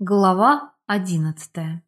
Глава одиннадцатая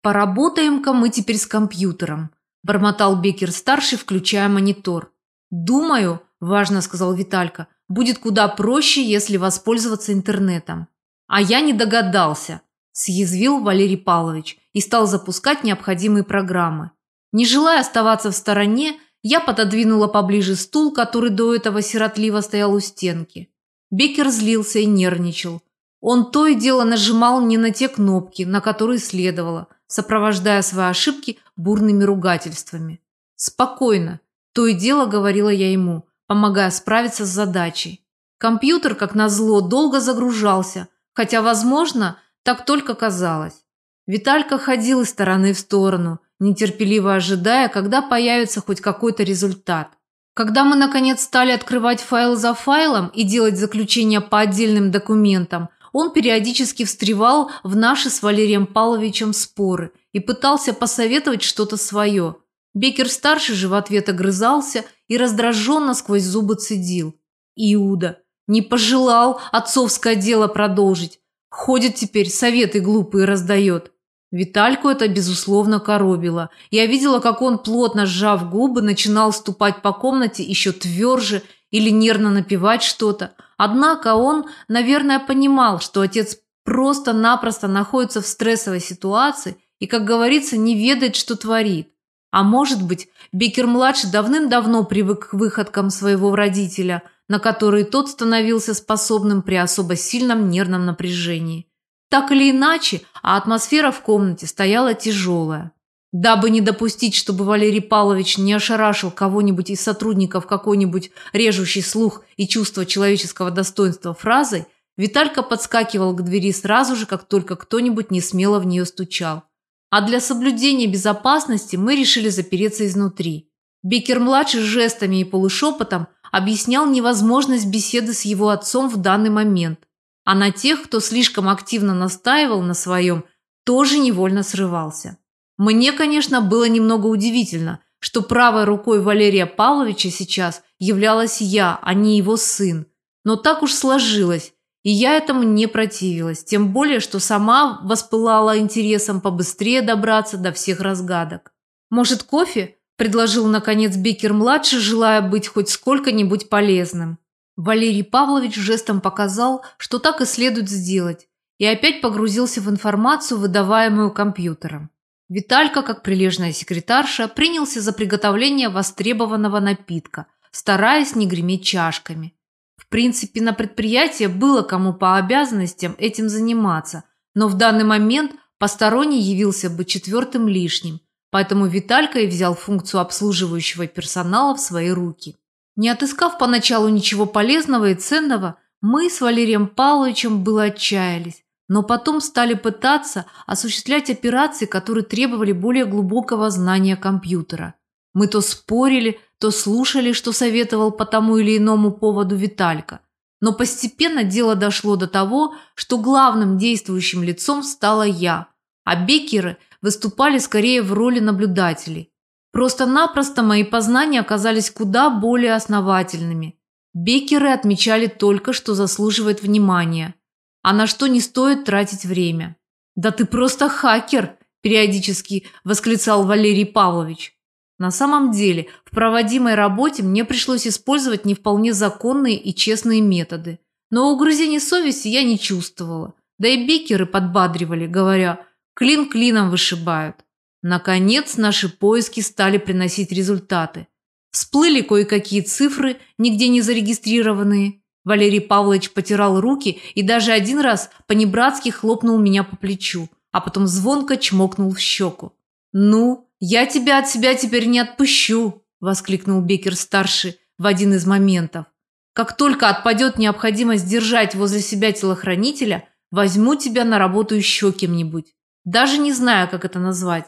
«Поработаем-ка мы теперь с компьютером», – бормотал Бекер-старший, включая монитор. «Думаю», – важно сказал Виталька, – «будет куда проще, если воспользоваться интернетом». «А я не догадался», – съязвил Валерий Павлович и стал запускать необходимые программы. Не желая оставаться в стороне, я пододвинула поближе стул, который до этого сиротливо стоял у стенки. Бекер злился и нервничал – он то и дело нажимал не на те кнопки, на которые следовало, сопровождая свои ошибки бурными ругательствами. «Спокойно», – то и дело говорила я ему, помогая справиться с задачей. Компьютер, как назло, долго загружался, хотя, возможно, так только казалось. Виталька ходил из стороны в сторону, нетерпеливо ожидая, когда появится хоть какой-то результат. Когда мы, наконец, стали открывать файл за файлом и делать заключения по отдельным документам – он периодически встревал в наши с Валерием Павловичем споры и пытался посоветовать что-то свое. Бекер-старший же в ответ огрызался и раздраженно сквозь зубы цедил. Иуда не пожелал отцовское дело продолжить. Ходит теперь, советы глупые раздает. Витальку это, безусловно, коробило. Я видела, как он, плотно сжав губы, начинал ступать по комнате еще тверже или нервно напевать что-то. Однако он, наверное, понимал, что отец просто-напросто находится в стрессовой ситуации и, как говорится, не ведает, что творит. А может быть, Бекер-младший давным-давно привык к выходкам своего родителя, на которые тот становился способным при особо сильном нервном напряжении. Так или иначе, а атмосфера в комнате стояла тяжелая. Дабы не допустить, чтобы Валерий Павлович не ошарашил кого-нибудь из сотрудников какой-нибудь режущий слух и чувство человеческого достоинства фразой, Виталька подскакивал к двери сразу же, как только кто-нибудь не смело в нее стучал. А для соблюдения безопасности мы решили запереться изнутри. Бекер-младший жестами и полушепотом объяснял невозможность беседы с его отцом в данный момент. А на тех, кто слишком активно настаивал на своем, тоже невольно срывался. Мне, конечно, было немного удивительно, что правой рукой Валерия Павловича сейчас являлась я, а не его сын. Но так уж сложилось, и я этому не противилась, тем более, что сама воспылала интересом побыстрее добраться до всех разгадок. «Может, кофе?» – предложил, наконец, Бекер-младший, желая быть хоть сколько-нибудь полезным. Валерий Павлович жестом показал, что так и следует сделать, и опять погрузился в информацию, выдаваемую компьютером. Виталька, как прилежная секретарша, принялся за приготовление востребованного напитка, стараясь не греметь чашками. В принципе, на предприятии было кому по обязанностям этим заниматься, но в данный момент посторонний явился бы четвертым лишним, поэтому Виталька и взял функцию обслуживающего персонала в свои руки. Не отыскав поначалу ничего полезного и ценного, мы с Валерием Павловичем было отчаялись, но потом стали пытаться осуществлять операции, которые требовали более глубокого знания компьютера. Мы то спорили, то слушали, что советовал по тому или иному поводу Виталька. Но постепенно дело дошло до того, что главным действующим лицом стала я, а бекеры выступали скорее в роли наблюдателей. Просто-напросто мои познания оказались куда более основательными. Бекеры отмечали только, что заслуживает внимания – а на что не стоит тратить время. «Да ты просто хакер!» – периодически восклицал Валерий Павлович. На самом деле, в проводимой работе мне пришлось использовать не вполне законные и честные методы. Но угрызений совести я не чувствовала. Да и бикеры подбадривали, говоря, клин клином вышибают. Наконец, наши поиски стали приносить результаты. Всплыли кое-какие цифры, нигде не зарегистрированные, Валерий Павлович потирал руки и даже один раз по-небратски хлопнул меня по плечу, а потом звонко чмокнул в щеку. «Ну, я тебя от себя теперь не отпущу!» – воскликнул Бекер-старший в один из моментов. «Как только отпадет необходимость держать возле себя телохранителя, возьму тебя на работу еще кем-нибудь. Даже не знаю, как это назвать.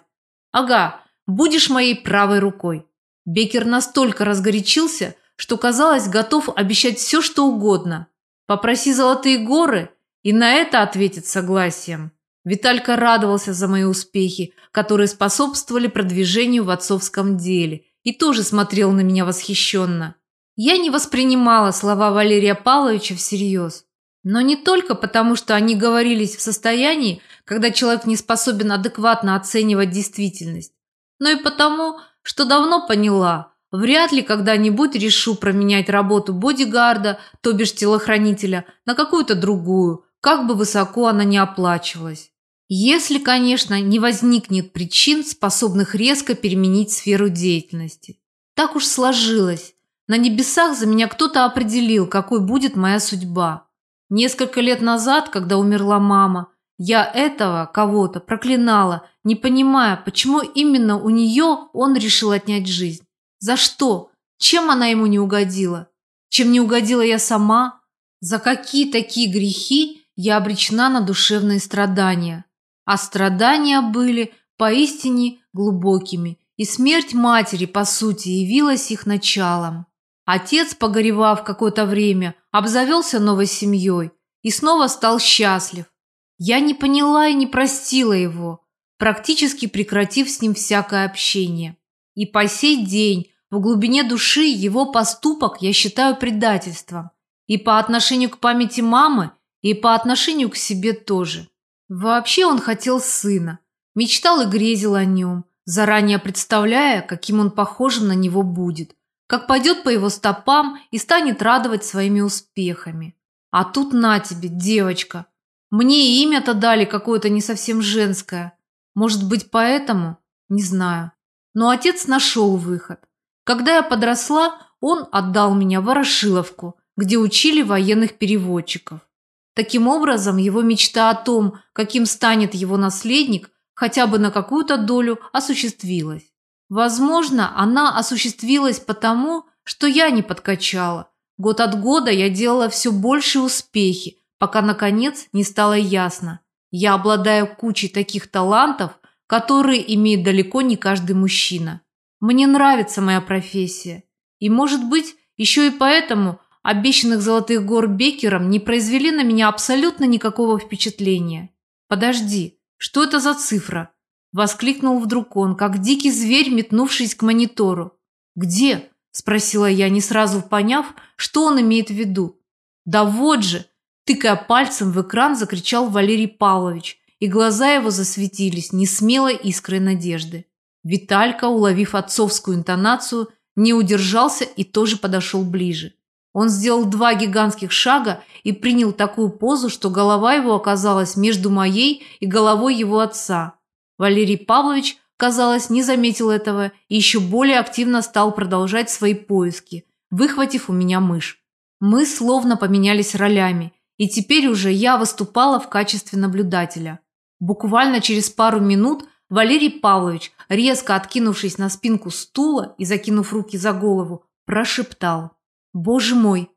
Ага, будешь моей правой рукой». Бекер настолько разгорячился, что, казалось, готов обещать все, что угодно. Попроси золотые горы, и на это ответит согласием. Виталька радовался за мои успехи, которые способствовали продвижению в отцовском деле, и тоже смотрел на меня восхищенно. Я не воспринимала слова Валерия Павловича всерьез. Но не только потому, что они говорились в состоянии, когда человек не способен адекватно оценивать действительность, но и потому, что давно поняла, вряд ли когда-нибудь решу променять работу бодигарда, то бишь телохранителя, на какую-то другую, как бы высоко она ни оплачивалась. Если, конечно, не возникнет причин, способных резко переменить сферу деятельности. Так уж сложилось. На небесах за меня кто-то определил, какой будет моя судьба. Несколько лет назад, когда умерла мама, я этого кого-то проклинала, не понимая, почему именно у нее он решил отнять жизнь. За что? Чем она ему не угодила? Чем не угодила я сама? За какие такие грехи я обречена на душевные страдания? А страдания были поистине глубокими, и смерть матери, по сути, явилась их началом. Отец, погоревав какое-то время, обзавелся новой семьей и снова стал счастлив. Я не поняла и не простила его, практически прекратив с ним всякое общение. И по сей день в глубине души его поступок я считаю предательством. И по отношению к памяти мамы, и по отношению к себе тоже. Вообще он хотел сына, мечтал и грезил о нем, заранее представляя, каким он похожим на него будет – как пойдет по его стопам и станет радовать своими успехами. А тут на тебе, девочка. Мне имя-то дали какое-то не совсем женское. Может быть, поэтому? Не знаю. Но отец нашел выход. Когда я подросла, он отдал меня в Ворошиловку, где учили военных переводчиков. Таким образом, его мечта о том, каким станет его наследник, хотя бы на какую-то долю осуществилась. Возможно, она осуществилась потому, что я не подкачала. Год от года я делала все большие успехи, пока, наконец, не стало ясно. Я обладаю кучей таких талантов, которые имеет далеко не каждый мужчина. Мне нравится моя профессия. И, может быть, еще и поэтому обещанных золотых гор Бекером не произвели на меня абсолютно никакого впечатления. Подожди, что это за цифра? Воскликнул вдруг он, как дикий зверь, метнувшись к монитору. «Где?» – спросила я, не сразу поняв, что он имеет в виду. «Да вот же!» – тыкая пальцем в экран, закричал Валерий Павлович, и глаза его засветились несмелой искрой надежды. Виталька, уловив отцовскую интонацию, не удержался и тоже подошел ближе. Он сделал два гигантских шага и принял такую позу, что голова его оказалась между моей и головой его отца – Валерий Павлович, казалось, не заметил этого и еще более активно стал продолжать свои поиски, выхватив у меня мышь. Мы словно поменялись ролями, и теперь уже я выступала в качестве наблюдателя. Буквально через пару минут Валерий Павлович, резко откинувшись на спинку стула и закинув руки за голову, прошептал «Боже мой,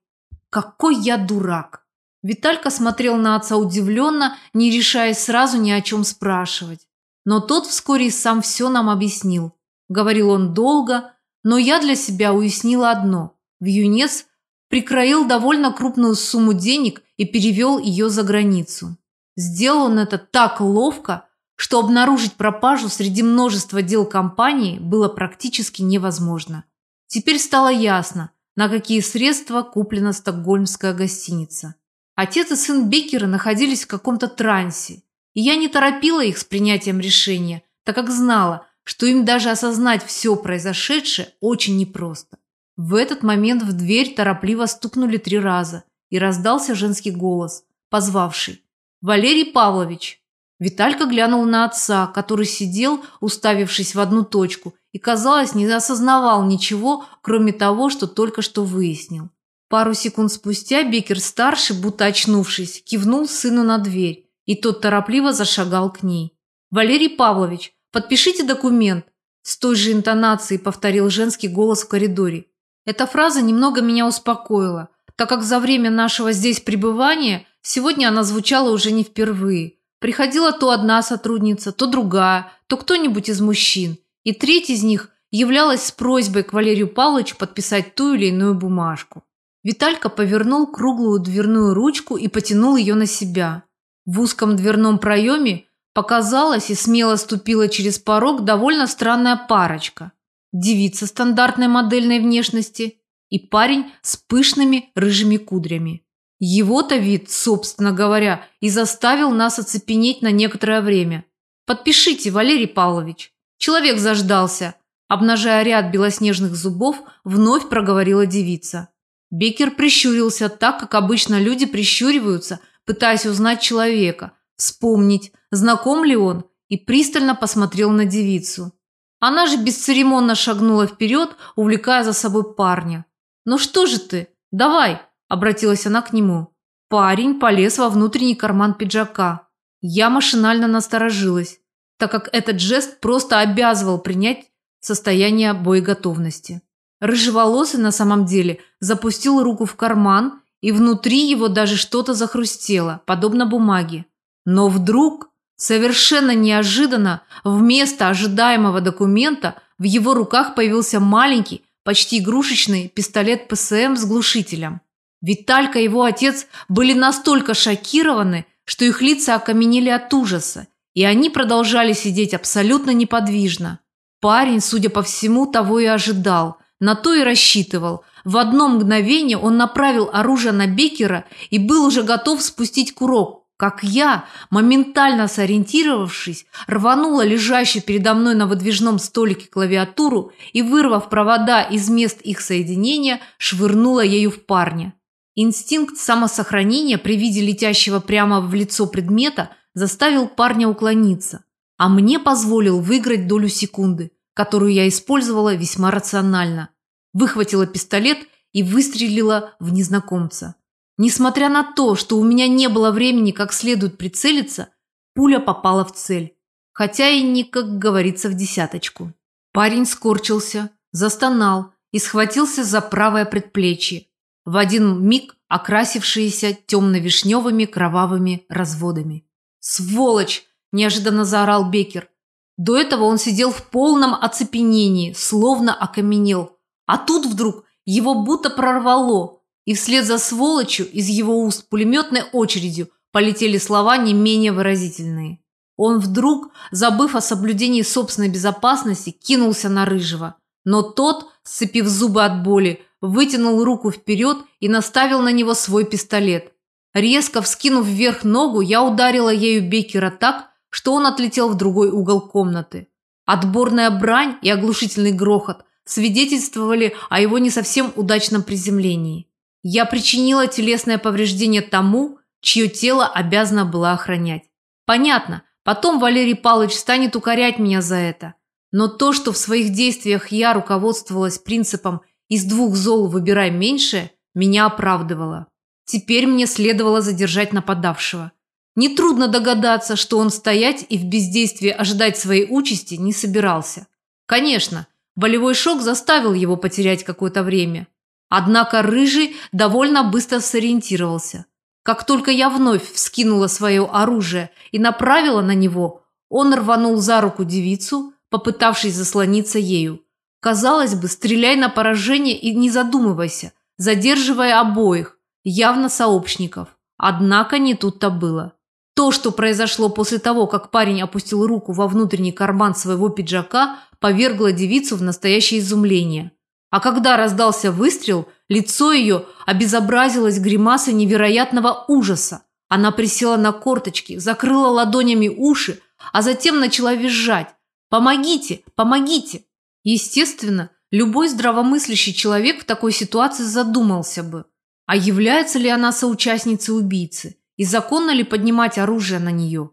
какой я дурак!» Виталька смотрел на отца удивленно, не решаясь сразу ни о чем спрашивать. Но тот вскоре сам все нам объяснил. Говорил он долго, но я для себя уяснила одно. В юнец прикроил довольно крупную сумму денег и перевел ее за границу. Сделал он это так ловко, что обнаружить пропажу среди множества дел компании было практически невозможно. Теперь стало ясно, на какие средства куплена стокгольмская гостиница. Отец и сын Беккера находились в каком-то трансе, и я не торопила их с принятием решения, так как знала, что им даже осознать все произошедшее очень непросто. В этот момент в дверь торопливо стукнули три раза, и раздался женский голос, позвавший «Валерий Павлович». Виталька глянул на отца, который сидел, уставившись в одну точку, и, казалось, не осознавал ничего, кроме того, что только что выяснил. Пару секунд спустя Бекер-старший, будто очнувшись, кивнул сыну на дверь, и тот торопливо зашагал к ней. «Валерий Павлович, подпишите документ!» С той же интонацией повторил женский голос в коридоре. Эта фраза немного меня успокоила, так как за время нашего здесь пребывания сегодня она звучала уже не впервые. Приходила то одна сотрудница, то другая, то кто-нибудь из мужчин. И треть из них являлась с просьбой к Валерию Павловичу подписать ту или иную бумажку. Виталька повернул круглую дверную ручку и потянул ее на себя. В узком дверном проеме показалась и смело ступила через порог довольно странная парочка. Девица стандартной модельной внешности и парень с пышными рыжими кудрями. Его-то вид, собственно говоря, и заставил нас оцепенеть на некоторое время. «Подпишите, Валерий Павлович». Человек заждался. Обнажая ряд белоснежных зубов, вновь проговорила девица. Бекер прищурился так, как обычно люди прищуриваются, пытаясь узнать человека, вспомнить, знаком ли он, и пристально посмотрел на девицу. Она же бесцеремонно шагнула вперед, увлекая за собой парня. «Ну что же ты? Давай!» – обратилась она к нему. Парень полез во внутренний карман пиджака. Я машинально насторожилась, так как этот жест просто обязывал принять состояние боеготовности. Рыжеволосый на самом деле запустил руку в карман, и внутри его даже что-то захрустело, подобно бумаге. Но вдруг, совершенно неожиданно, вместо ожидаемого документа в его руках появился маленький, почти игрушечный пистолет ПСМ с глушителем. Виталька и его отец были настолько шокированы, что их лица окаменели от ужаса, и они продолжали сидеть абсолютно неподвижно. Парень, судя по всему, того и ожидал, на то и рассчитывал. В одно мгновение он направил оружие на Бекера и был уже готов спустить курок, как я, моментально сориентировавшись, рванула лежащую передо мной на выдвижном столике клавиатуру и, вырвав провода из мест их соединения, швырнула ею в парня. Инстинкт самосохранения при виде летящего прямо в лицо предмета заставил парня уклониться, а мне позволил выиграть долю секунды которую я использовала весьма рационально. Выхватила пистолет и выстрелила в незнакомца. Несмотря на то, что у меня не было времени как следует прицелиться, пуля попала в цель. Хотя и не, как говорится, в десяточку. Парень скорчился, застонал и схватился за правое предплечье, в один миг окрасившиеся темно-вишневыми кровавыми разводами. «Сволочь!» – неожиданно заорал Бекер. До этого он сидел в полном оцепенении, словно окаменел. А тут вдруг его будто прорвало, и вслед за сволочью из его уст пулеметной очередью полетели слова не менее выразительные. Он вдруг, забыв о соблюдении собственной безопасности, кинулся на Рыжего. Но тот, сцепив зубы от боли, вытянул руку вперед и наставил на него свой пистолет. Резко вскинув вверх ногу, я ударила ею Бекера так, что он отлетел в другой угол комнаты. Отборная брань и оглушительный грохот свидетельствовали о его не совсем удачном приземлении. Я причинила телесное повреждение тому, чье тело обязана была охранять. Понятно, потом Валерий Павлович станет укорять меня за это. Но то, что в своих действиях я руководствовалась принципом «из двух зол выбирай меньшее», меня оправдывало. Теперь мне следовало задержать нападавшего. Нетрудно догадаться, что он стоять и в бездействии ожидать своей участи не собирался. Конечно, болевой шок заставил его потерять какое-то время. Однако Рыжий довольно быстро сориентировался. Как только я вновь вскинула свое оружие и направила на него, он рванул за руку девицу, попытавшись заслониться ею. Казалось бы, стреляй на поражение и не задумывайся, задерживая обоих, явно сообщников. Однако не тут-то было. То, что произошло после того, как парень опустил руку во внутренний карман своего пиджака, повергло девицу в настоящее изумление. А когда раздался выстрел, лицо ее обезобразилось гримасой невероятного ужаса. Она присела на корточки, закрыла ладонями уши, а затем начала визжать. «Помогите! Помогите!» Естественно, любой здравомыслящий человек в такой ситуации задумался бы, а является ли она соучастницей убийцы – и законно ли поднимать оружие на нее?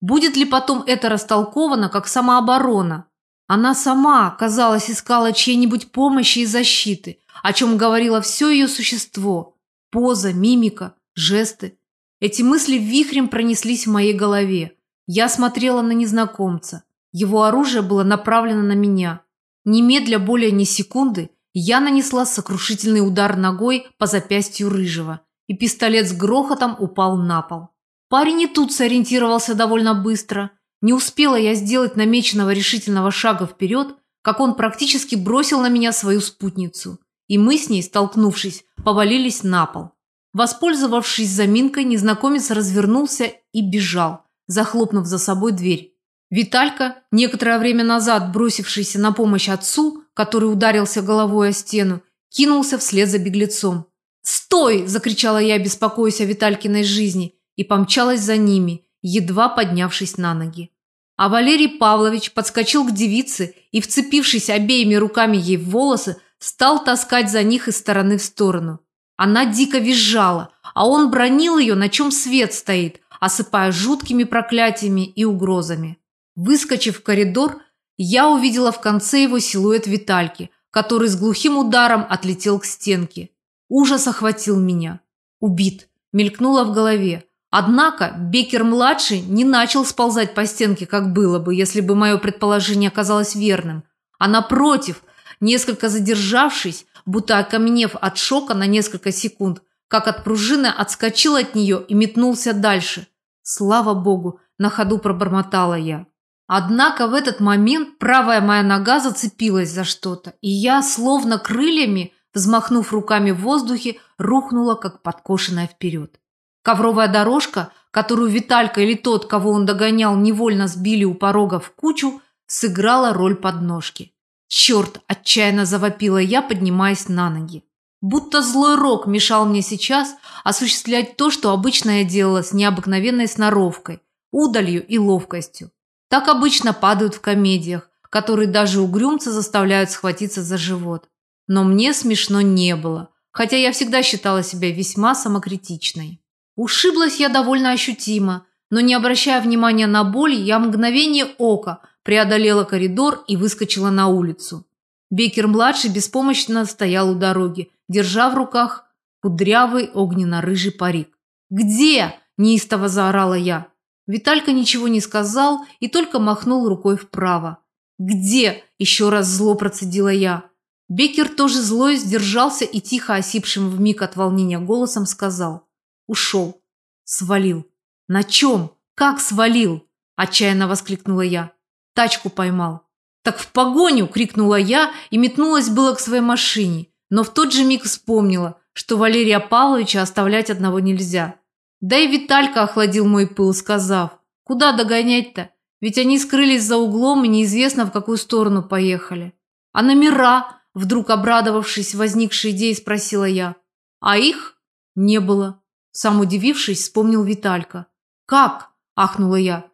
Будет ли потом это растолковано как самооборона? Она сама, казалось, искала чьей-нибудь помощи и защиты, о чем говорило все ее существо. Поза, мимика, жесты. Эти мысли вихрем пронеслись в моей голове. Я смотрела на незнакомца. Его оружие было направлено на меня. Немедля более ни секунды я нанесла сокрушительный удар ногой по запястью рыжего и пистолет с грохотом упал на пол. Парень и тут сориентировался довольно быстро. Не успела я сделать намеченного решительного шага вперед, как он практически бросил на меня свою спутницу, и мы с ней, столкнувшись, повалились на пол. Воспользовавшись заминкой, незнакомец развернулся и бежал, захлопнув за собой дверь. Виталька, некоторое время назад бросившийся на помощь отцу, который ударился головой о стену, кинулся вслед за беглецом. «Стой!» – закричала я, беспокоясь о Виталькиной жизни, и помчалась за ними, едва поднявшись на ноги. А Валерий Павлович подскочил к девице и, вцепившись обеими руками ей в волосы, стал таскать за них из стороны в сторону. Она дико визжала, а он бронил ее, на чем свет стоит, осыпая жуткими проклятиями и угрозами. Выскочив в коридор, я увидела в конце его силуэт Витальки, который с глухим ударом отлетел к стенке. Ужас охватил меня. Убит. Мелькнуло в голове. Однако Бекер-младший не начал сползать по стенке, как было бы, если бы мое предположение оказалось верным. А напротив, несколько задержавшись, будто окаменев от шока на несколько секунд, как от пружины отскочил от нее и метнулся дальше. Слава богу, на ходу пробормотала я. Однако в этот момент правая моя нога зацепилась за что-то, и я, словно крыльями, взмахнув руками в воздухе, рухнула, как подкошенная вперед. Ковровая дорожка, которую Виталька или тот, кого он догонял, невольно сбили у порога в кучу, сыграла роль подножки. «Черт!» – отчаянно завопила я, поднимаясь на ноги. Будто злой рок мешал мне сейчас осуществлять то, что обычно я делала с необыкновенной сноровкой, удалью и ловкостью. Так обычно падают в комедиях, которые даже угрюмцы заставляют схватиться за живот. Но мне смешно не было, хотя я всегда считала себя весьма самокритичной. Ушиблась я довольно ощутимо, но не обращая внимания на боль, я мгновение ока преодолела коридор и выскочила на улицу. Бекер-младший беспомощно стоял у дороги, держа в руках кудрявый огненно-рыжий парик. «Где?» – неистово заорала я. Виталька ничего не сказал и только махнул рукой вправо. «Где?» – еще раз зло процедила я. Бекер тоже злой сдержался и тихо осипшим вмиг от волнения голосом сказал. Ушел. Свалил. На чем? Как свалил? Отчаянно воскликнула я. Тачку поймал. Так в погоню! крикнула я и метнулась было к своей машине, но в тот же миг вспомнила, что Валерия Павловича оставлять одного нельзя. Да и Виталька охладил мой пыл, сказав, куда догонять-то? Ведь они скрылись за углом и неизвестно в какую сторону поехали. А номера, вдруг обрадовавшись возникшей идеей, спросила я. А их не было. Сам удивившись, вспомнил Виталька. «Как?» – ахнула я.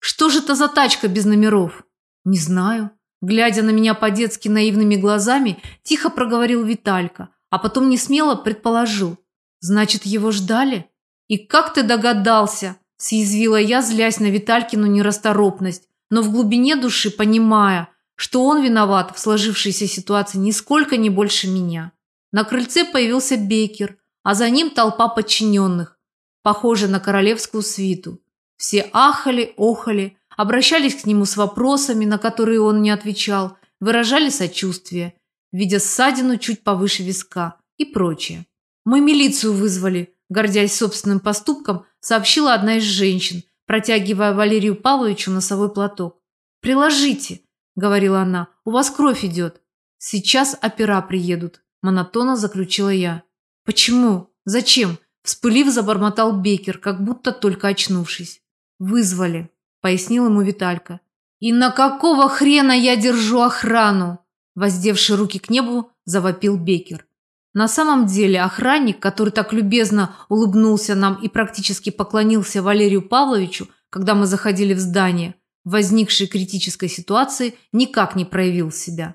«Что же это за тачка без номеров?» «Не знаю». Глядя на меня по-детски наивными глазами, тихо проговорил Виталька, а потом не смело предположил. «Значит, его ждали?» «И как ты догадался?» – съязвила я, злясь на Виталькину нерасторопность, но в глубине души понимая, что он виноват в сложившейся ситуации нисколько не больше меня. На крыльце появился Бейкер – а за ним толпа подчиненных, похожая на королевскую свиту. Все ахали, охали, обращались к нему с вопросами, на которые он не отвечал, выражали сочувствие, видя ссадину чуть повыше виска и прочее. «Мы милицию вызвали», гордясь собственным поступком, сообщила одна из женщин, протягивая Валерию Павловичу носовой платок. «Приложите», – говорила она, – «у вас кровь идет». «Сейчас опера приедут», – монотонно заключила я. «Почему? Зачем?» – вспылив, забормотал Бекер, как будто только очнувшись. «Вызвали», – пояснил ему Виталька. «И на какого хрена я держу охрану?» Воздевший руки к небу, завопил Бекер. На самом деле охранник, который так любезно улыбнулся нам и практически поклонился Валерию Павловичу, когда мы заходили в здание, в возникшей критической ситуации никак не проявил себя.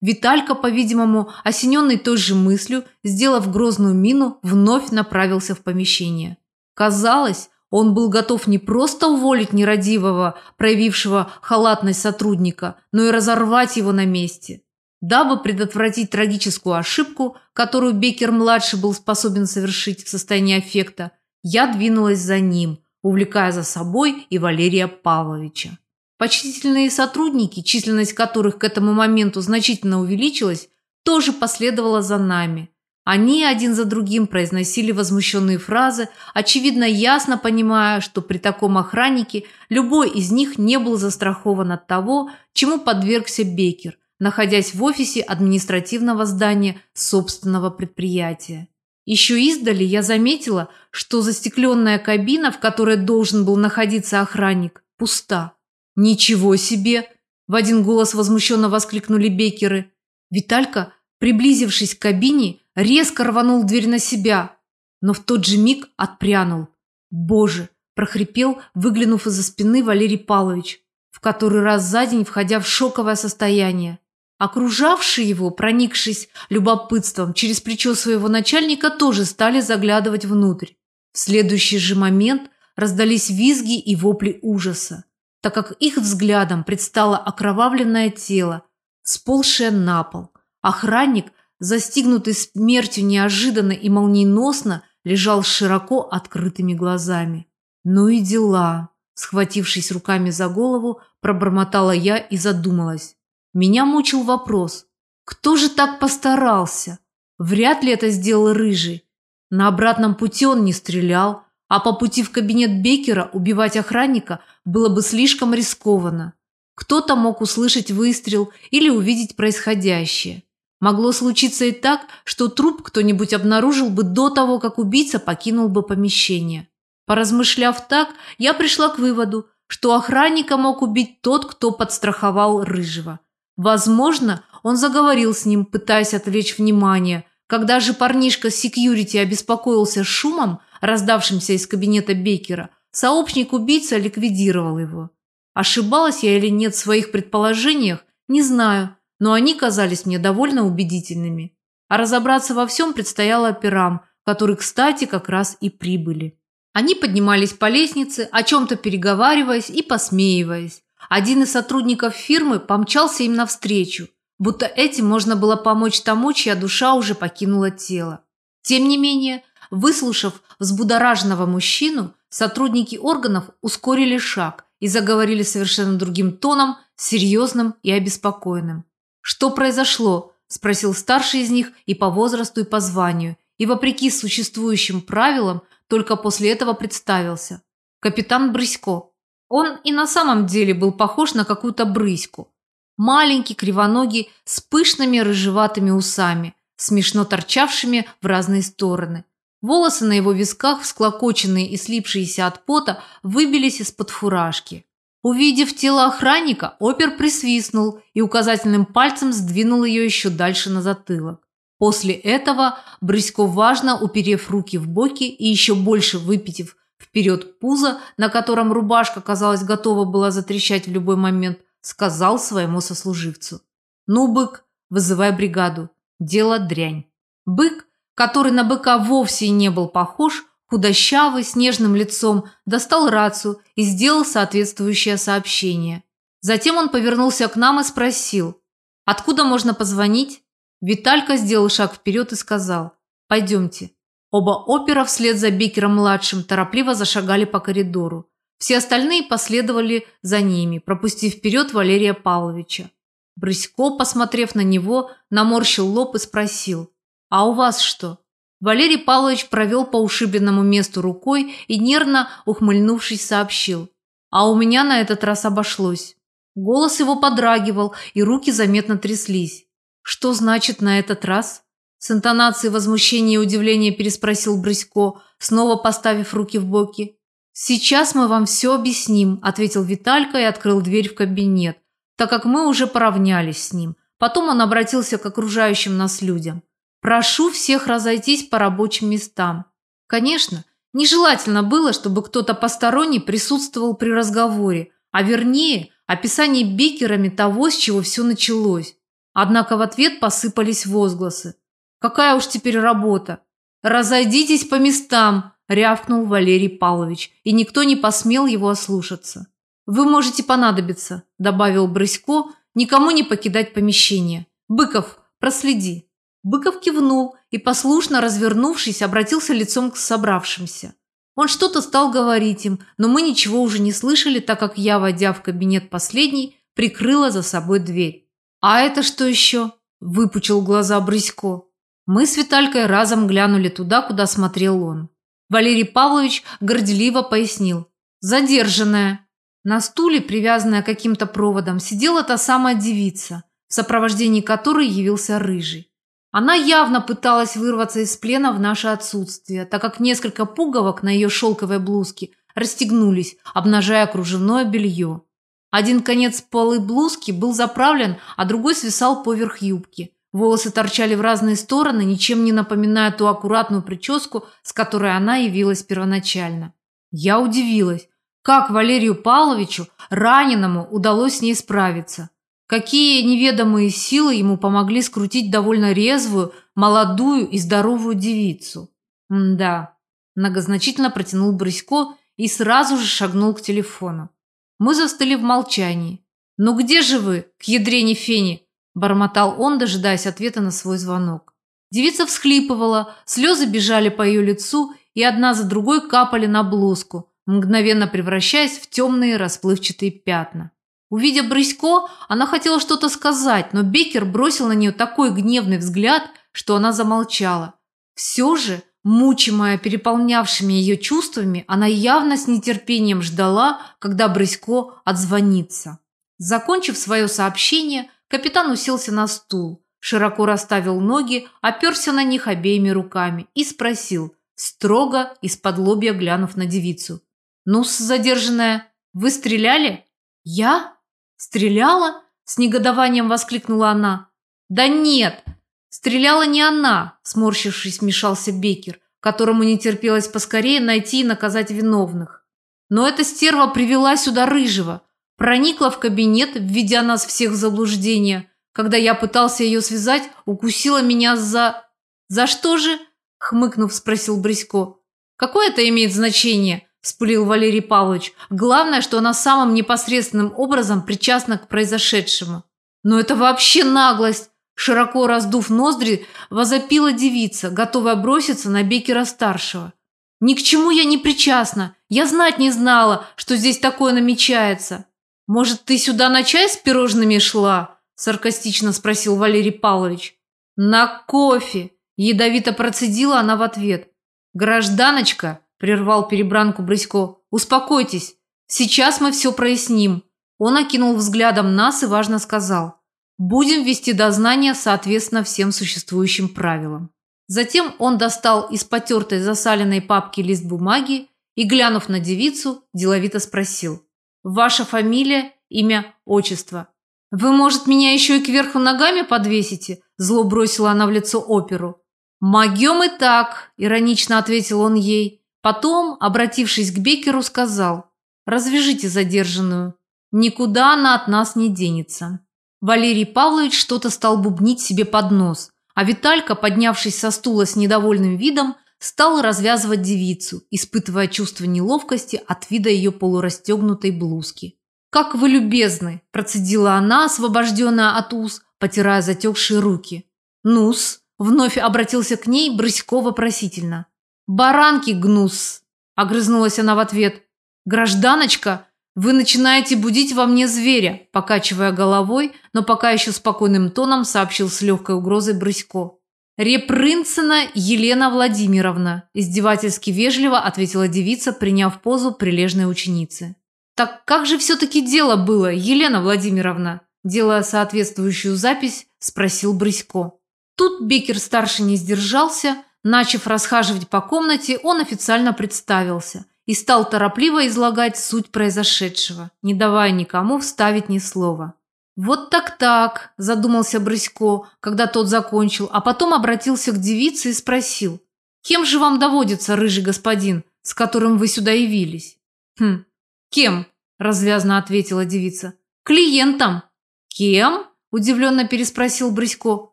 Виталька, по-видимому, осененный той же мыслью, сделав грозную мину, вновь направился в помещение. Казалось, он был готов не просто уволить нерадивого, проявившего халатность сотрудника, но и разорвать его на месте. Дабы предотвратить трагическую ошибку, которую Бекер-младший был способен совершить в состоянии аффекта, я двинулась за ним, увлекая за собой и Валерия Павловича. Почтительные сотрудники, численность которых к этому моменту значительно увеличилась, тоже последовала за нами. Они один за другим произносили возмущенные фразы, очевидно ясно понимая, что при таком охраннике любой из них не был застрахован от того, чему подвергся Бекер, находясь в офисе административного здания собственного предприятия. Еще издали я заметила, что застекленная кабина, в которой должен был находиться охранник, пуста. «Ничего себе!» – в один голос возмущенно воскликнули бекеры. Виталька, приблизившись к кабине, резко рванул дверь на себя, но в тот же миг отпрянул. «Боже!» – прохрипел, выглянув из-за спины Валерий Павлович, в который раз за день входя в шоковое состояние. Окружавшие его, проникшись любопытством, через плечо своего начальника тоже стали заглядывать внутрь. В следующий же момент раздались визги и вопли ужаса, так как их взглядом предстало окровавленное тело, сползшее на пол. Охранник, застигнутый смертью неожиданно и молниеносно, лежал широко открытыми глазами. «Ну и дела!» Схватившись руками за голову, пробормотала я и задумалась. Меня мучил вопрос. Кто же так постарался? Вряд ли это сделал Рыжий. На обратном пути он не стрелял, а по пути в кабинет Бекера убивать охранника было бы слишком рискованно. Кто-то мог услышать выстрел или увидеть происходящее. Могло случиться и так, что труп кто-нибудь обнаружил бы до того, как убийца покинул бы помещение. Поразмышляв так, я пришла к выводу, что охранника мог убить тот, кто подстраховал Рыжего. Возможно, он заговорил с ним, пытаясь отвлечь внимание. Когда же парнишка с секьюрити обеспокоился шумом, раздавшимся из кабинета Бекера, сообщник убийца ликвидировал его. Ошибалась я или нет в своих предположениях, не знаю, но они казались мне довольно убедительными. А разобраться во всем предстояло операм, которые, кстати, как раз и прибыли. Они поднимались по лестнице, о чем-то переговариваясь и посмеиваясь. Один из сотрудников фирмы помчался им навстречу, будто этим можно было помочь тому, чья душа уже покинула тело. Тем не менее, выслушав взбудораженного мужчину, сотрудники органов ускорили шаг и заговорили совершенно другим тоном, серьезным и обеспокоенным. «Что произошло?» – спросил старший из них и по возрасту, и по званию, и, вопреки существующим правилам, только после этого представился. Капитан Брысько. Он и на самом деле был похож на какую-то брыську. Маленький, кривоногий, с пышными рыжеватыми усами, смешно торчавшими в разные стороны. Волосы на его висках, всклокоченные и слипшиеся от пота, выбились из-под фуражки. Увидев тело охранника, опер присвистнул и указательным пальцем сдвинул ее еще дальше на затылок. После этого Брысько, важно уперев руки в боки и еще больше выпитив вперед пузо, на котором рубашка, казалось, готова была затрещать в любой момент, сказал своему сослуживцу. «Ну, бык, вызывай бригаду. Дело дрянь». Бык, который на быка вовсе не был похож, худощавый, с нежным лицом, достал рацию и сделал соответствующее сообщение. Затем он повернулся к нам и спросил, «Откуда можно позвонить?» Виталька сделал шаг вперед и сказал «Пойдемте». Оба опера вслед за Бекером-младшим торопливо зашагали по коридору. Все остальные последовали за ними, пропустив вперед Валерия Павловича. Брысько, посмотрев на него, наморщил лоб и спросил «А у вас что?» Валерий Павлович провел по ушибленному месту рукой и, нервно ухмыльнувшись, сообщил «А у меня на этот раз обошлось». Голос его подрагивал, и руки заметно тряслись. «Что значит на этот раз?» С интонацией возмущения и удивления переспросил Брысько, снова поставив руки в боки. «Сейчас мы вам все объясним», – ответил Виталька и открыл дверь в кабинет, так как мы уже поравнялись с ним. Потом он обратился к окружающим нас людям. «Прошу всех разойтись по рабочим местам». Конечно, нежелательно было, чтобы кто-то посторонний присутствовал при разговоре, а вернее, описание бекерами того, с чего все началось. Однако в ответ посыпались возгласы. «Какая уж теперь работа!» «Разойдитесь по местам!» – рявкнул Валерий Павлович, и никто не посмел его ослушаться. «Вы можете понадобиться», – добавил Брысько, – «никому не покидать помещение. Быков, проследи». Быков кивнул и, послушно развернувшись, обратился лицом к собравшимся. Он что-то стал говорить им, но мы ничего уже не слышали, так как я, войдя в кабинет последний, прикрыла за собой дверь. «А это что еще?» – выпучил глаза Брысько. Мы с Виталькой разом глянули туда, куда смотрел он. Валерий Павлович горделиво пояснил. «Задержанная». На стуле, привязанная каким-то проводом, сидела та самая девица, в сопровождении которой явился Рыжий. Она явно пыталась вырваться из плена в наше отсутствие, так как несколько пуговок на ее шелковой блузке расстегнулись, обнажая кружевное белье. Один конец полы блузки был заправлен, а другой свисал поверх юбки. Волосы торчали в разные стороны, ничем не напоминая ту аккуратную прическу, с которой она явилась первоначально. Я удивилась, как Валерию Павловичу, раненому, удалось с ней справиться. Какие неведомые силы ему помогли скрутить довольно резвую, молодую и здоровую девицу. да, многозначительно протянул Брысько и сразу же шагнул к телефону. Мы застыли в молчании. «Ну где же вы, к ядрене фени?» – бормотал он, дожидаясь ответа на свой звонок. Девица всхлипывала, слезы бежали по ее лицу и одна за другой капали на блузку, мгновенно превращаясь в темные расплывчатые пятна. Увидев Брысько, она хотела что-то сказать, но Бекер бросил на нее такой гневный взгляд, что она замолчала. Все же Мучимая переполнявшими ее чувствами, она явно с нетерпением ждала, когда Брысько отзвонится. Закончив свое сообщение, капитан уселся на стул, широко расставил ноги, оперся на них обеими руками и спросил, строго из-под лобья глянув на девицу. «Ну, задержанная, вы стреляли?» «Я? Стреляла?» – с негодованием воскликнула она. «Да нет, Стреляла не она, сморщившись, вмешался Бекер, которому не терпелось поскорее найти и наказать виновных. Но эта стерва привела сюда Рыжего, проникла в кабинет, введя нас всех в заблуждение. Когда я пытался ее связать, укусила меня за... «За что же?» – хмыкнув, спросил Брисько. «Какое это имеет значение?» – вспылил Валерий Павлович. «Главное, что она самым непосредственным образом причастна к произошедшему». «Но это вообще наглость!» Широко раздув ноздри, возопила девица, готовая броситься на Бекера-старшего. «Ни к чему я не причастна. Я знать не знала, что здесь такое намечается. Может, ты сюда на чай с пирожными шла?» саркастично спросил Валерий Павлович. «На кофе!» – ядовито процедила она в ответ. «Гражданочка!» – прервал перебранку Брысько. «Успокойтесь. Сейчас мы все проясним». Он окинул взглядом нас и важно сказал – Будем вести дознание соответственно всем существующим правилам. Затем он достал из потертой засаленной папки лист бумаги и, глянув на девицу, деловито спросил. «Ваша фамилия, имя, отчество?» «Вы, может, меня еще и кверху ногами подвесите?» Зло бросила она в лицо оперу. «Могем и так», – иронично ответил он ей. Потом, обратившись к Бекеру, сказал. «Развяжите задержанную. Никуда она от нас не денется». Валерий Павлович что-то стал бубнить себе под нос, а Виталька, поднявшись со стула с недовольным видом, стал развязывать девицу, испытывая чувство неловкости от вида ее полурастегнутой блузки. «Как вы любезны!» – процедила она, освобожденная от уз, потирая затекшие руки. «Нус!» – вновь обратился к ней Брысько вопросительно. «Баранки гнус!» – огрызнулась она в ответ. «Гражданочка!» «Вы начинаете будить во мне зверя», – покачивая головой, но пока еще спокойным тоном сообщил с легкой угрозой Брысько. «Репрынцина Елена Владимировна», – издевательски вежливо ответила девица, приняв позу прилежной ученицы. «Так как же все-таки дело было, Елена Владимировна?» Делая соответствующую запись, спросил Брысько. Тут Бекер-старший не сдержался, начав расхаживать по комнате, он официально представился и стал торопливо излагать суть произошедшего, не давая никому вставить ни слова. «Вот так-так», – задумался Брысько, когда тот закончил, а потом обратился к девице и спросил, «Кем же вам доводится, рыжий господин, с которым вы сюда явились?» «Хм, кем?» – развязно ответила девица. «Клиентом». «Кем?» – удивленно переспросил Брысько.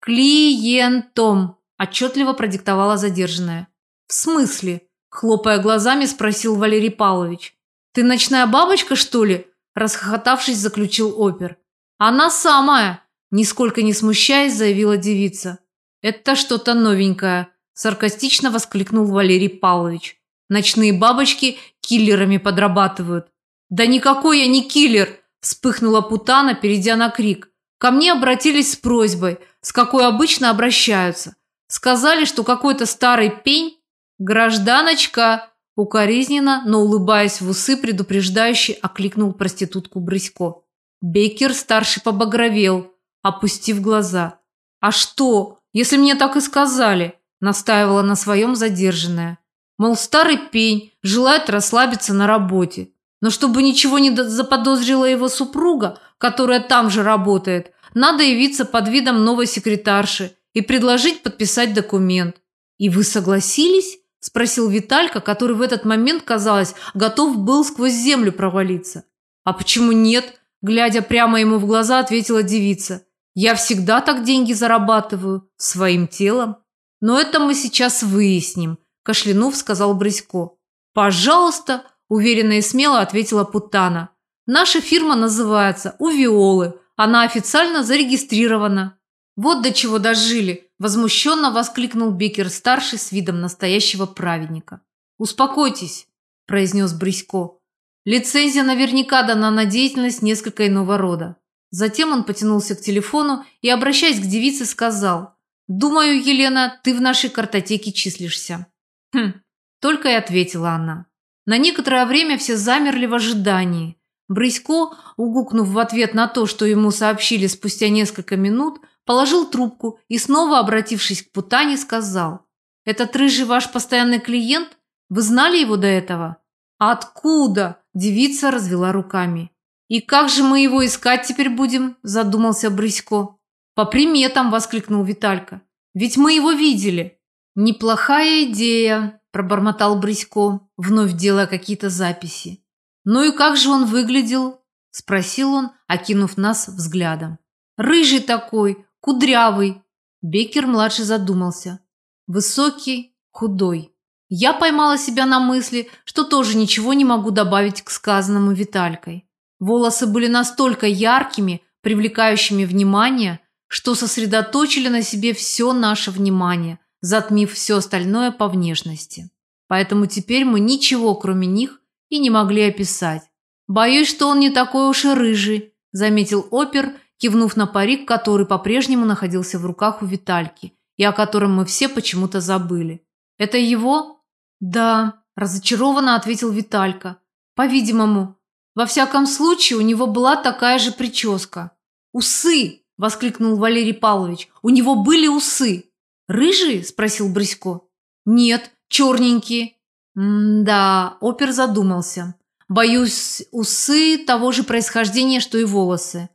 «Клиентом», – отчетливо продиктовала задержанная. «В смысле?» Хлопая глазами, спросил Валерий Павлович. «Ты ночная бабочка, что ли?» Расхохотавшись, заключил опер. «Она самая!» Нисколько не смущаясь, заявила девица. «Это что-то новенькое», саркастично воскликнул Валерий Павлович. «Ночные бабочки киллерами подрабатывают». «Да никакой я не киллер!» вспыхнула Путана, перейдя на крик. Ко мне обратились с просьбой, с какой обычно обращаются. Сказали, что какой-то старый пень «Гражданочка!» Укоризненно, но улыбаясь в усы, предупреждающий, окликнул проститутку Брысько. Бейкер старший побагровел, опустив глаза. «А что, если мне так и сказали?» настаивала на своем задержанная. Мол, старый пень желает расслабиться на работе. Но чтобы ничего не заподозрила его супруга, которая там же работает, надо явиться под видом новой секретарши и предложить подписать документ. И вы согласились? Спросил Виталька, который в этот момент, казалось, готов был сквозь землю провалиться. А почему нет? Глядя прямо ему в глаза, ответила девица. Я всегда так деньги зарабатываю. Своим телом. Но это мы сейчас выясним, кашлянув, сказал Брысько. Пожалуйста, уверенно и смело ответила Путана. Наша фирма называется «У Виолы». Она официально зарегистрирована. Вот до чего дожили, возмущенно воскликнул Бекер-старший с видом настоящего праведника. Успокойтесь, произнес Брысько. Лицензия наверняка дана на деятельность несколько иного рода. Затем он потянулся к телефону и, обращаясь к девице, сказал «Думаю, Елена, ты в нашей картотеке числишься». «Хм», только и ответила она. На некоторое время все замерли в ожидании. Брысько, угукнув в ответ на то, что ему сообщили спустя несколько минут, положил трубку и, снова обратившись к Путане, сказал «Этот рыжий ваш постоянный клиент? Вы знали его до этого?» «Откуда?» – девица развела руками. «И как же мы его искать теперь будем?» – задумался Брысько. «По приметам!» – воскликнул Виталька. «Ведь мы его видели!» «Неплохая идея!» – пробормотал Брысько, вновь делая какие-то записи. «Ну и как же он выглядел?» – спросил он, окинув нас взглядом. «Рыжий такой, кудрявый». Беккер-младший задумался. «Высокий, худой». Я поймала себя на мысли, что тоже ничего не могу добавить к сказанному Виталькой. Волосы были настолько яркими, привлекающими внимание, что сосредоточили на себе все наше внимание, затмив все остальное по внешности. Поэтому теперь мы ничего, кроме них, и не могли описать. «Боюсь, что он не такой уж и рыжий», – заметил опер, кивнув на парик, который по-прежнему находился в руках у Витальки и о котором мы все почему-то забыли. «Это его?» «Да», – разочарованно ответил Виталька. «По-видимому. Во всяком случае, у него была такая же прическа». «Усы!» – воскликнул Валерий Павлович. «У него были усы». «Рыжие?» – спросил Брысько. «Нет, черненькие. «Да», – опер задумался. «Боюсь, усы того же происхождения, что и волосы».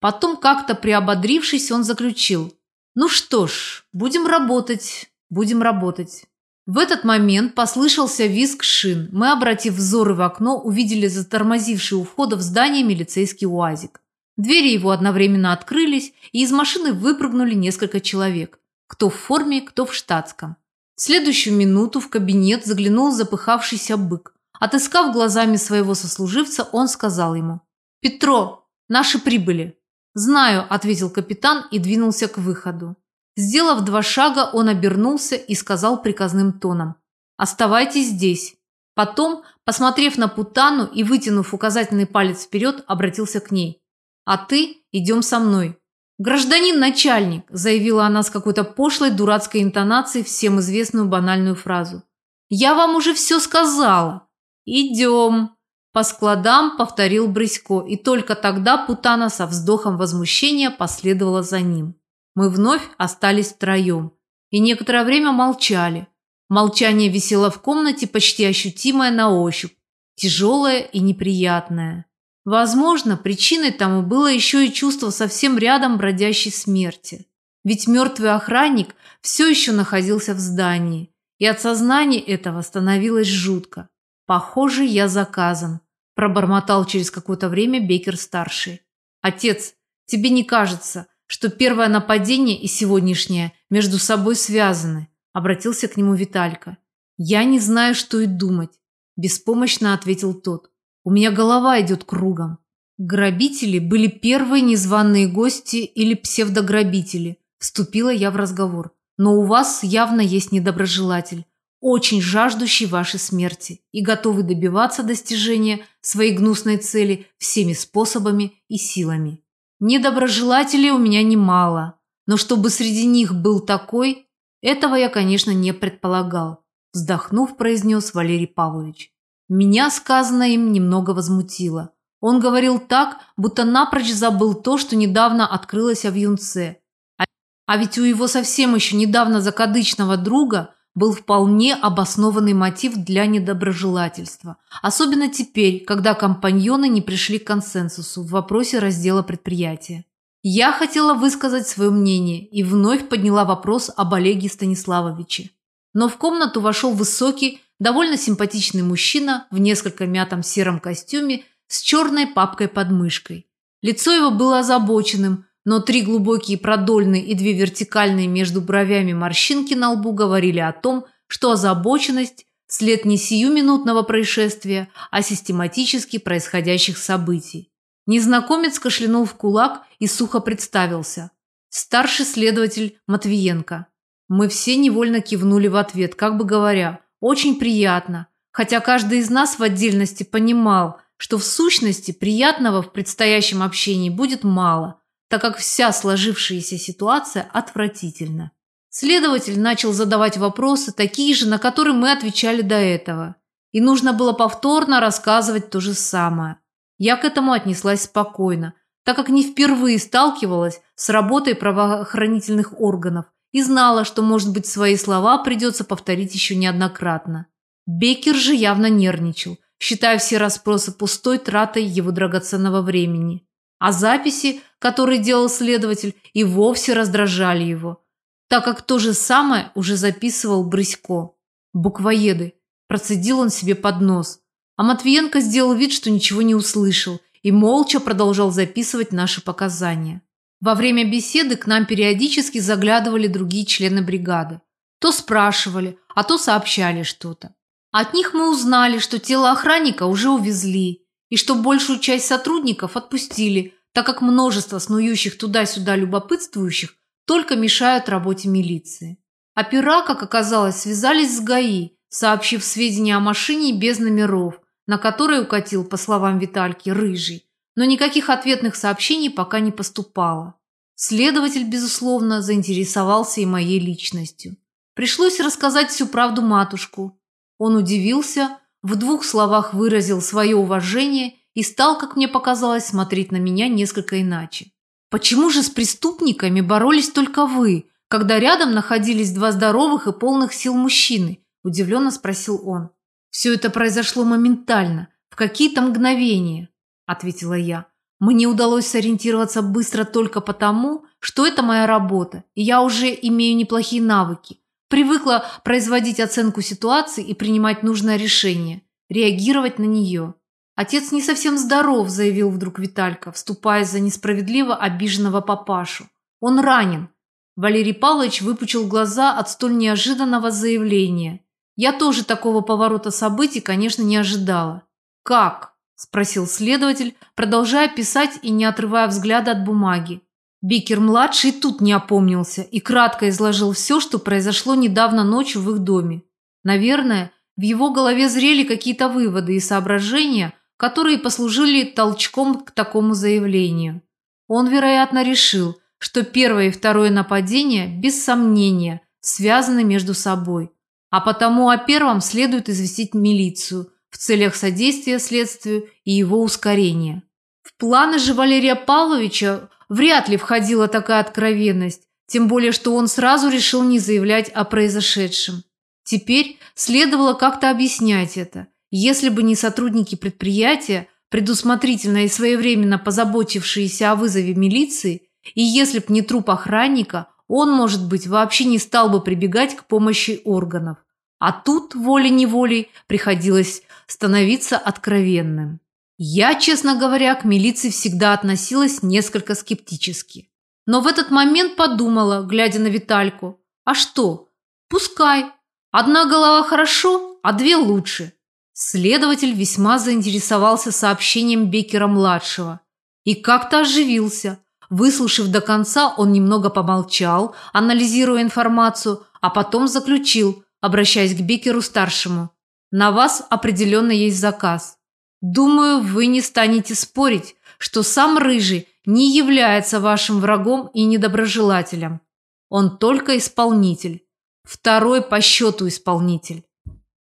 Потом, как-то приободрившись, он заключил. «Ну что ж, будем работать, будем работать». В этот момент послышался визг шин. Мы, обратив взоры в окно, увидели затормозивший у входа в здание милицейский УАЗик. Двери его одновременно открылись, и из машины выпрыгнули несколько человек. Кто в форме, кто в штатском. В следующую минуту в кабинет заглянул запыхавшийся бык. Отыскав глазами своего сослуживца, он сказал ему. «Петро, наши прибыли». «Знаю», – ответил капитан и двинулся к выходу. Сделав два шага, он обернулся и сказал приказным тоном. «Оставайтесь здесь». Потом, посмотрев на Путану и вытянув указательный палец вперед, обратился к ней. «А ты идем со мной. «Гражданин начальник», – заявила она с какой-то пошлой дурацкой интонацией всем известную банальную фразу. «Я вам уже все сказала». «Идем», – по складам повторил Брысько, и только тогда Путана со вздохом возмущения последовала за ним. Мы вновь остались втроем и некоторое время молчали. Молчание висело в комнате, почти ощутимое на ощупь, тяжелое и неприятное. Возможно, причиной тому было еще и чувство совсем рядом бродящей смерти. Ведь мертвый охранник все еще находился в здании, и от сознания этого становилось жутко. «Похоже, я заказан», – пробормотал через какое-то время Бекер-старший. «Отец, тебе не кажется, что первое нападение и сегодняшнее между собой связаны?» – обратился к нему Виталька. «Я не знаю, что и думать», – беспомощно ответил тот. У меня голова идет кругом. Грабители были первые незваные гости или псевдограбители. Вступила я в разговор. Но у вас явно есть недоброжелатель, очень жаждущий вашей смерти и готовый добиваться достижения своей гнусной цели всеми способами и силами. Недоброжелателей у меня немало, но чтобы среди них был такой, этого я, конечно, не предполагал, вздохнув, произнес Валерий Павлович. Меня сказанное им немного возмутило. Он говорил так, будто напрочь забыл то, что недавно открылось в юнце. А, а ведь у его совсем еще недавно закадычного друга был вполне обоснованный мотив для недоброжелательства. Особенно теперь, когда компаньоны не пришли к консенсусу в вопросе раздела предприятия. Я хотела высказать свое мнение и вновь подняла вопрос об Олеге Станиславовиче. Но в комнату вошел высокий, довольно симпатичный мужчина в несколько мятом сером костюме с черной папкой под мышкой. Лицо его было озабоченным, но три глубокие продольные и две вертикальные между бровями морщинки на лбу говорили о том, что озабоченность – след не сиюминутного происшествия, а систематически происходящих событий. Незнакомец кашлянул в кулак и сухо представился. Старший следователь Матвиенко. Мы все невольно кивнули в ответ, как бы говоря, очень приятно, хотя каждый из нас в отдельности понимал, что в сущности приятного в предстоящем общении будет мало, так как вся сложившаяся ситуация отвратительна. Следователь начал задавать вопросы, такие же, на которые мы отвечали до этого. И нужно было повторно рассказывать то же самое. Я к этому отнеслась спокойно, так как не впервые сталкивалась с работой правоохранительных органов и знала, что, может быть, свои слова придется повторить еще неоднократно. Беккер же явно нервничал, считая все расспросы пустой тратой его драгоценного времени. А записи, которые делал следователь, и вовсе раздражали его, так как то же самое уже записывал Брысько. «Буквоеды», процедил он себе под нос, а Матвиенко сделал вид, что ничего не услышал и молча продолжал записывать наши показания. Во время беседы к нам периодически заглядывали другие члены бригады. То спрашивали, а то сообщали что-то. От них мы узнали, что тело охранника уже увезли и что большую часть сотрудников отпустили, так как множество снующих туда-сюда любопытствующих только мешают работе милиции. Опера, как оказалось, связались с ГАИ, сообщив сведения о машине без номеров, на которой укатил, по словам Витальки, рыжий, но никаких ответных сообщений пока не поступало. Следователь, безусловно, заинтересовался и моей личностью. Пришлось рассказать всю правду матушку. Он удивился, в двух словах выразил свое уважение и стал, как мне показалось, смотреть на меня несколько иначе. «Почему же с преступниками боролись только вы, когда рядом находились два здоровых и полных сил мужчины?» – удивленно спросил он. «Все это произошло моментально, в какие-то мгновения», – ответила я. «Мне удалось сориентироваться быстро только потому, что это моя работа, и я уже имею неплохие навыки. Привыкла производить оценку ситуации и принимать нужное решение, реагировать на нее». «Отец не совсем здоров», – заявил вдруг Виталька, вступая за несправедливо обиженного папашу. «Он ранен». Валерий Павлович выпучил глаза от столь неожиданного заявления я тоже такого поворота событий, конечно, не ожидала. «Как?» – спросил следователь, продолжая писать и не отрывая взгляда от бумаги. Бикер-младший тут не опомнился и кратко изложил все, что произошло недавно ночью в их доме. Наверное, в его голове зрели какие-то выводы и соображения, которые послужили толчком к такому заявлению. Он, вероятно, решил, что первое и второе нападение, без сомнения, связаны между собой – а потому о первом следует известить милицию в целях содействия следствию и его ускорения. В планы же Валерия Павловича вряд ли входила такая откровенность, тем более что он сразу решил не заявлять о произошедшем. Теперь следовало как-то объяснять это. Если бы не сотрудники предприятия, предусмотрительно и своевременно позаботившиеся о вызове милиции, и если б не труп охранника, он, может быть, вообще не стал бы прибегать к помощи органов. А тут волей-неволей приходилось становиться откровенным. Я, честно говоря, к милиции всегда относилась несколько скептически. Но в этот момент подумала, глядя на Витальку, а что, пускай. Одна голова хорошо, а две лучше. Следователь весьма заинтересовался сообщением Беккера-младшего и как-то оживился – Выслушав до конца, он немного помолчал, анализируя информацию, а потом заключил, обращаясь к Бекеру-старшему. «На вас определенно есть заказ. Думаю, вы не станете спорить, что сам Рыжий не является вашим врагом и недоброжелателем. Он только исполнитель. Второй по счету исполнитель.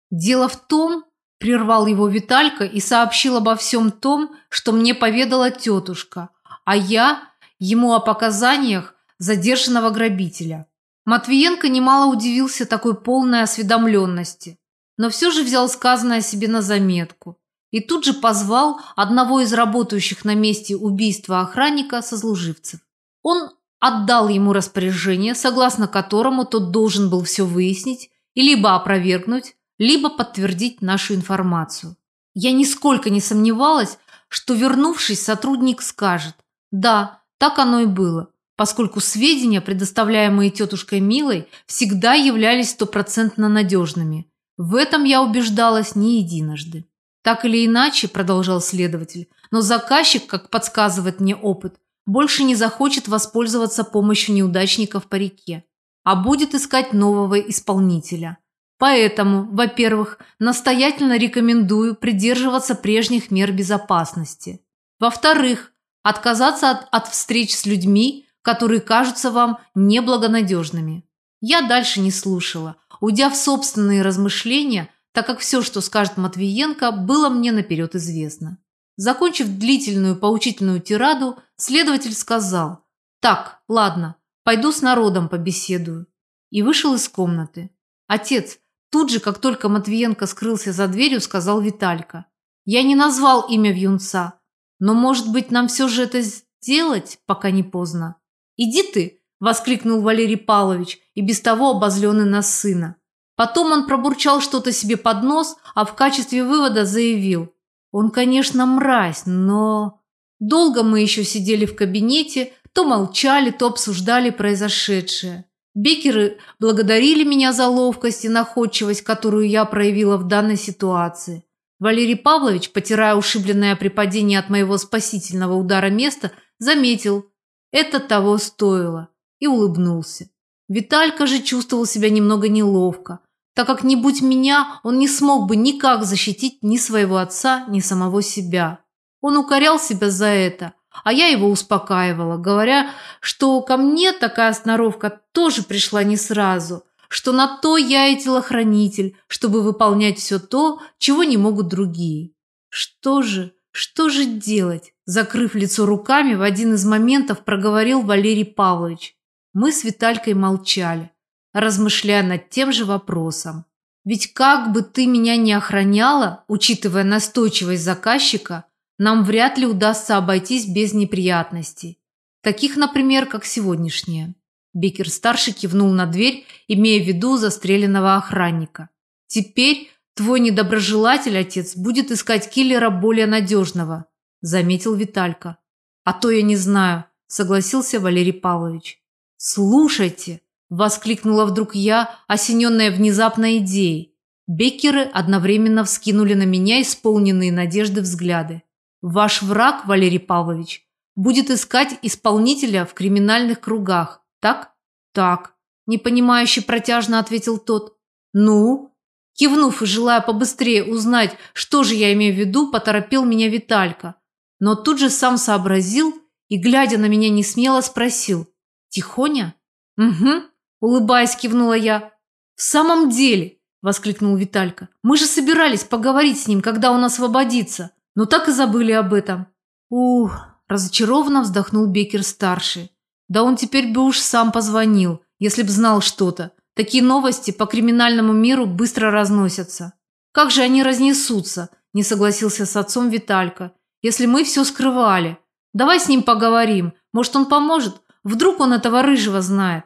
Дело в том, прервал его Виталька и сообщил обо всем том, что мне поведала тетушка, а я ему о показаниях задержанного грабителя. Матвиенко немало удивился такой полной осведомленности, но все же взял сказанное себе на заметку и тут же позвал одного из работающих на месте убийства охранника сослуживцев. Он отдал ему распоряжение, согласно которому тот должен был все выяснить и либо опровергнуть, либо подтвердить нашу информацию. Я нисколько не сомневалась, что, вернувшись, сотрудник скажет «Да, так оно и было», поскольку сведения, предоставляемые тетушкой Милой, всегда являлись стопроцентно надежными. В этом я убеждалась не единожды. Так или иначе, продолжал следователь, но заказчик, как подсказывает мне опыт, больше не захочет воспользоваться помощью неудачников по реке, а будет искать нового исполнителя. Поэтому, во-первых, настоятельно рекомендую придерживаться прежних мер безопасности. Во-вторых, отказаться от, от встреч с людьми, которые кажутся вам неблагонадежными. Я дальше не слушала, уйдя в собственные размышления, так как все, что скажет Матвиенко, было мне наперед известно. Закончив длительную поучительную тираду, следователь сказал «Так, ладно, пойду с народом побеседую» и вышел из комнаты. Отец, тут же, как только Матвиенко скрылся за дверью, сказал Виталька. «Я не назвал имя Вьюнца, но, может быть, нам все же это сделать, пока не поздно?» «Иди ты!» – воскликнул Валерий Павлович, и без того обозленный на сына. Потом он пробурчал что-то себе под нос, а в качестве вывода заявил. Он, конечно, мразь, но... Долго мы еще сидели в кабинете, то молчали, то обсуждали произошедшее. Бекеры благодарили меня за ловкость и находчивость, которую я проявила в данной ситуации. Валерий Павлович, потирая ушибленное при падении от моего спасительного удара место, заметил, это того стоило, и улыбнулся. Виталька же чувствовал себя немного неловко так как не будь меня, он не смог бы никак защитить ни своего отца, ни самого себя. Он укорял себя за это, а я его успокаивала, говоря, что ко мне такая сноровка тоже пришла не сразу, что на то я и телохранитель, чтобы выполнять все то, чего не могут другие. Что же, что же делать? Закрыв лицо руками, в один из моментов проговорил Валерий Павлович. Мы с Виталькой молчали размышляя над тем же вопросом. Ведь как бы ты меня не охраняла, учитывая настойчивость заказчика, нам вряд ли удастся обойтись без неприятностей. Таких, например, как сегодняшняя. Бекер-старший кивнул на дверь, имея в виду застреленного охранника. Теперь твой недоброжелатель, отец, будет искать киллера более надежного, заметил Виталька. А то я не знаю, согласился Валерий Павлович. Слушайте, Воскликнула вдруг я, осененная внезапной идеей. Беккеры одновременно вскинули на меня исполненные надежды взгляды. «Ваш враг, Валерий Павлович, будет искать исполнителя в криминальных кругах, так?» «Так», – непонимающе протяжно ответил тот. «Ну?» Кивнув и желая побыстрее узнать, что же я имею в виду, поторопил меня Виталька. Но тут же сам сообразил и, глядя на меня несмело, спросил. «Тихоня?» «Угу», Улыбаясь, кивнула я. «В самом деле!» – воскликнул Виталька. «Мы же собирались поговорить с ним, когда он освободится, но так и забыли об этом». «Ух!» – разочарованно вздохнул Бекер-старший. «Да он теперь бы уж сам позвонил, если б знал что-то. Такие новости по криминальному миру быстро разносятся». «Как же они разнесутся?» – не согласился с отцом Виталька. «Если мы все скрывали. Давай с ним поговорим. Может, он поможет? Вдруг он этого рыжего знает?»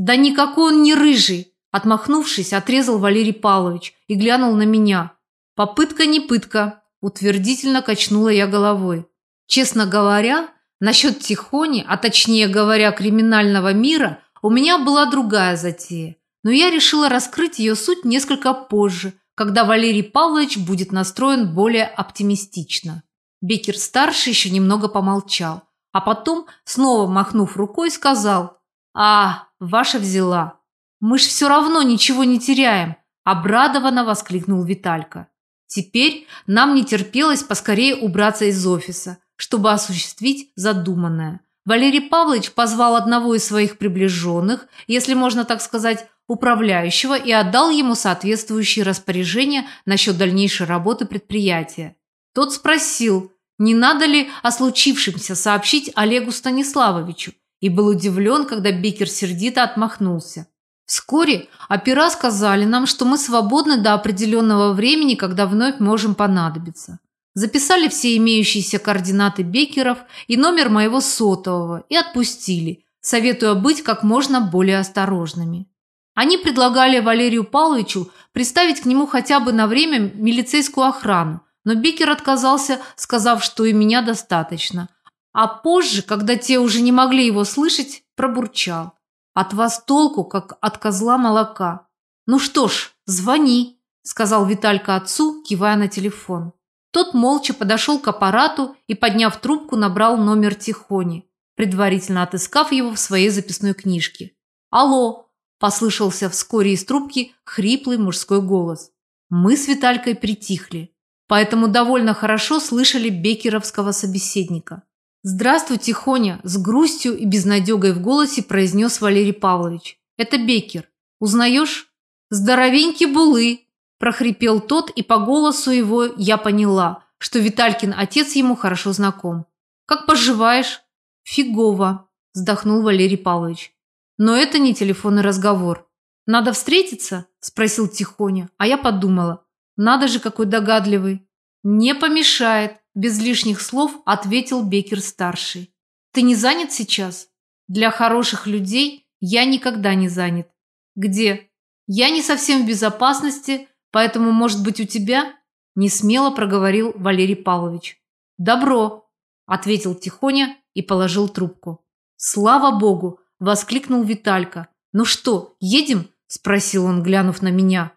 «Да никакой он не рыжий!» Отмахнувшись, отрезал Валерий Павлович и глянул на меня. «Попытка не пытка», – утвердительно качнула я головой. Честно говоря, насчет Тихони, а точнее говоря, криминального мира, у меня была другая затея. Но я решила раскрыть ее суть несколько позже, когда Валерий Павлович будет настроен более оптимистично. Бекер-старший еще немного помолчал, а потом, снова махнув рукой, сказал «А, ваша взяла. Мы ж все равно ничего не теряем», – обрадованно воскликнул Виталька. Теперь нам не терпелось поскорее убраться из офиса, чтобы осуществить задуманное. Валерий Павлович позвал одного из своих приближенных, если можно так сказать, управляющего и отдал ему соответствующие распоряжения насчет дальнейшей работы предприятия. Тот спросил, не надо ли о случившемся сообщить Олегу Станиславовичу, и был удивлен, когда Бикер сердито отмахнулся. Вскоре опера сказали нам, что мы свободны до определенного времени, когда вновь можем понадобиться. Записали все имеющиеся координаты Бекеров и номер моего сотового и отпустили, советуя быть как можно более осторожными. Они предлагали Валерию Павловичу приставить к нему хотя бы на время милицейскую охрану, но Бекер отказался, сказав, что и меня достаточно. А позже, когда те уже не могли его слышать, пробурчал. От вас толку, как от козла молока. Ну что ж, звони, сказал Виталька отцу, кивая на телефон. Тот молча подошел к аппарату и, подняв трубку, набрал номер Тихони, предварительно отыскав его в своей записной книжке. «Алло!» – послышался вскоре из трубки хриплый мужской голос. Мы с Виталькой притихли, поэтому довольно хорошо слышали бекеровского собеседника. «Здравствуй, Тихоня!» – с грустью и безнадегой в голосе произнес Валерий Павлович. «Это Бекер. Узнаешь?» «Здоровенький булы!» – прохрипел тот, и по голосу его я поняла, что Виталькин отец ему хорошо знаком. «Как поживаешь?» «Фигово!» – вздохнул Валерий Павлович. «Но это не телефонный разговор. Надо встретиться?» – спросил Тихоня, а я подумала. «Надо же, какой догадливый!» «Не помешает!» Без лишних слов ответил Бекер-старший. «Ты не занят сейчас? Для хороших людей я никогда не занят. Где? Я не совсем в безопасности, поэтому, может быть, у тебя?» Не смело проговорил Валерий Павлович. «Добро», – ответил Тихоня и положил трубку. «Слава Богу!» – воскликнул Виталька. «Ну что, едем?» – спросил он, глянув на меня.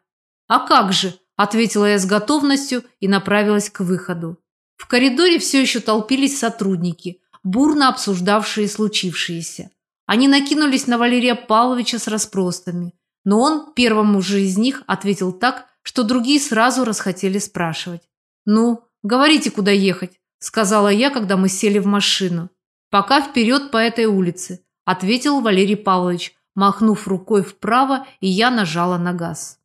«А как же?» – ответила я с готовностью и направилась к выходу. В коридоре все еще толпились сотрудники, бурно обсуждавшие случившееся. Они накинулись на Валерия Павловича с расспросами, но он первому же из них ответил так, что другие сразу расхотели спрашивать. «Ну, говорите, куда ехать», – сказала я, когда мы сели в машину. «Пока вперед по этой улице», – ответил Валерий Павлович, махнув рукой вправо, и я нажала на газ.